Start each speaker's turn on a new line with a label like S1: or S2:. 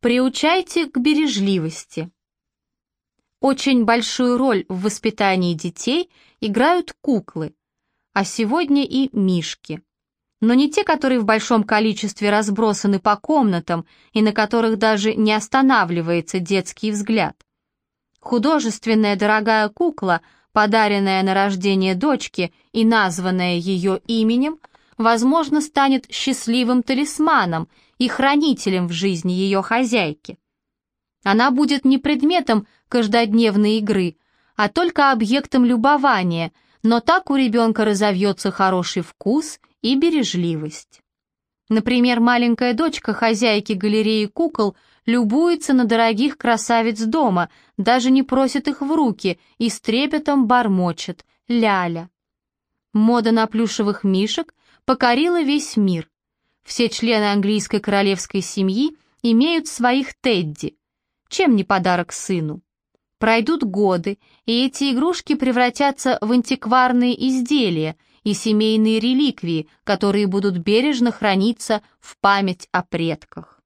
S1: Приучайте к бережливости. Очень большую роль в воспитании детей играют куклы, а сегодня и мишки. Но не те, которые в большом количестве разбросаны по комнатам и на которых даже не останавливается детский взгляд. Художественная дорогая кукла, подаренная на рождение дочки и названная ее именем, возможно, станет счастливым талисманом и хранителем в жизни ее хозяйки. Она будет не предметом каждодневной игры, а только объектом любования, но так у ребенка разовьется хороший вкус и бережливость. Например, маленькая дочка хозяйки галереи кукол любуется на дорогих красавиц дома, даже не просит их в руки и с трепетом бормочет «ляля». Мода на плюшевых мишек покорила весь мир. Все члены английской королевской семьи имеют своих Тедди, чем не подарок сыну? Пройдут годы, и эти игрушки превратятся в антикварные изделия и семейные реликвии, которые будут бережно храниться в память о предках.